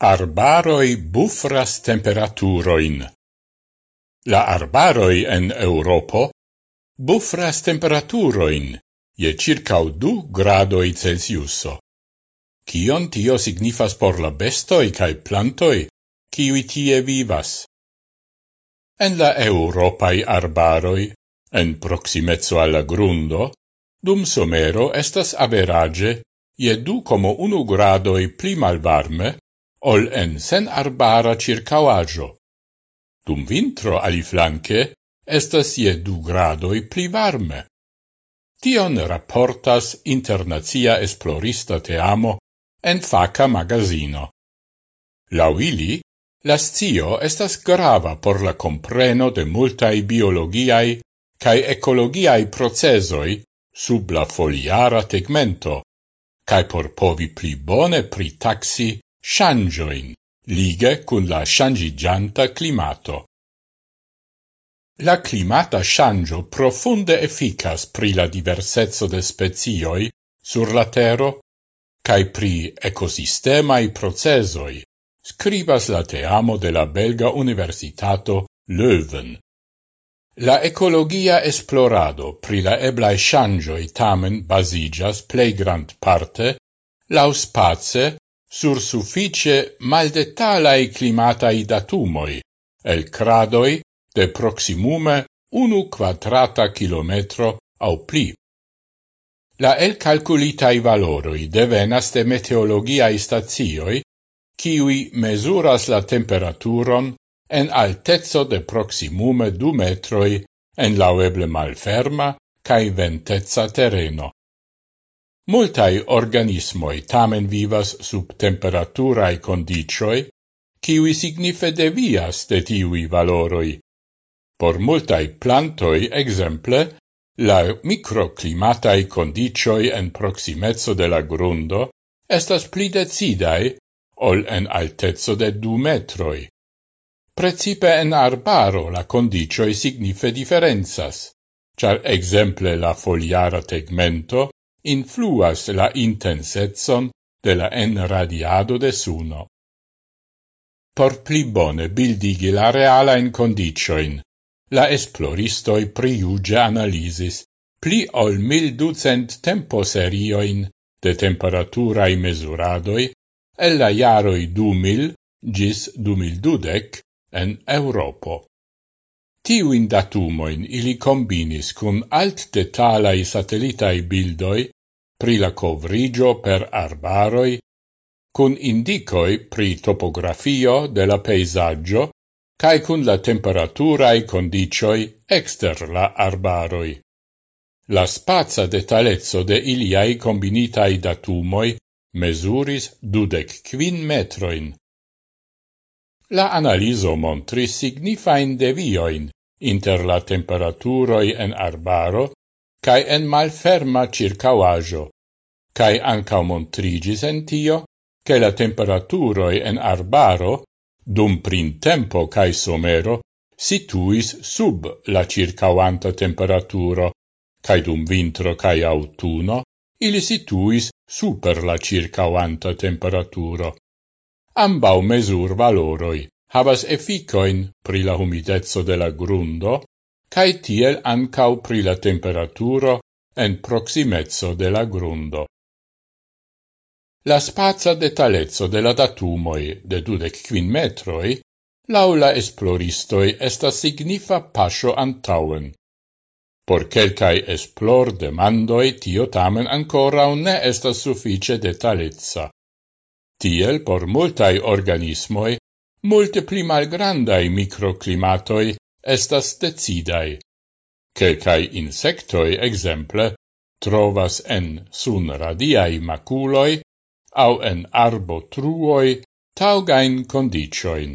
Arbaroi bufras temperaturoin. La arbaroi en Europo bufras temperaturoin je circau du gradoi Celsiuso. Cion tio signifas por la bestoi cae plantoi, ciui tie vivas? En la Europai arbaroi, en proximezzo alla grundo, dum somero estas average je du como unu gradoi pli malvarme ol en sen arbara circauaggio. Dum vintro aliflanque estas je du gradoi pli varme. Tion rapportas internazia esplorista teamo en faca magazino. Lau ili, la scio estas grava por la compreno de multai biologiai cae ecologiai procesoi sub la foliara tegmento, cae por povi pli bone pri taxi shangioin, lige cun la shangigianta climato. La climata shangio profunde efficas pri la diversezzo de spezioi sur la tero cae pri ecosistemai procesoi, scribas la teamo de la Belga Universitato Leuven. La ecologia esplorado pri la eblae shangioi tamen basigas plei grand parte lau space sur suffice maldetalai climatai datumoi, el cradoi de proximume unu quadrata kilometro au pli. La el calculitai valoroi devenas de meteologiae stazioi, kiwi mesuras la temperaturon en altezzo de proximume du metroi en laueble malferma cae ventezza terreno. Multai organismoi tamen vivas sub temperaturae condicioi, kiwi signife devias de tiui valoroi. Por multai plantoi, exemple, la microclimatae condicioi en proximezzo de la grundo estas pli decidae ol en altezzo de du metroi. Precipe en arbaro la condicioi signife differenzas, char exemple la foliara tegmento influas la intensetson de la enradiado de suno. Por pli bone bildigi la realain condicioin, la esploristoi priuge analisis pli ol mil ducent temposerioin de temperaturae mesuradoi e la iaroi du mil gis du mil dudec en Europo. Tiuin datumoin ili combinis cun alt detalai satellitae bildoi pri la covrigio per arbaroi, cun indicoi pri topografio de la peisaggio, cae cun la temperaturae condicioi exter la arbaroi. La spaza detalezzo de iliai combinitai datumoi mesuris dudec quin metroin. La analiso montris signifain devioin inter la temperaturoi en arbaro cae en malferma circauajo, cae ancao montrigis en tio, che la temperaturoi en arbaro, dum printempo cae somero, situis sub la circauanta temperaturo, cae dum vintro cae autuno, ili situis super la circauanta temperaturo. Ambau mesur valoroi havas efficoin pri la humidezzo de la grundo cae tiel ancau pri la temperaturo en proximezzo de la grundo. La spazza detalezzo de la datumoi de dudec quin metroi, laula esploristoi esta signifa pascio antauen. Por quelcae esplor demandoi tio tamen ancora ne esta suffice detalezza. Tiel por multai organismoi, multe pli malgrandai microclimatoi estas decidai. Quelcae insectoi exemple trovas en sun radiai maculoi au en arbo truoi taugain condicioin.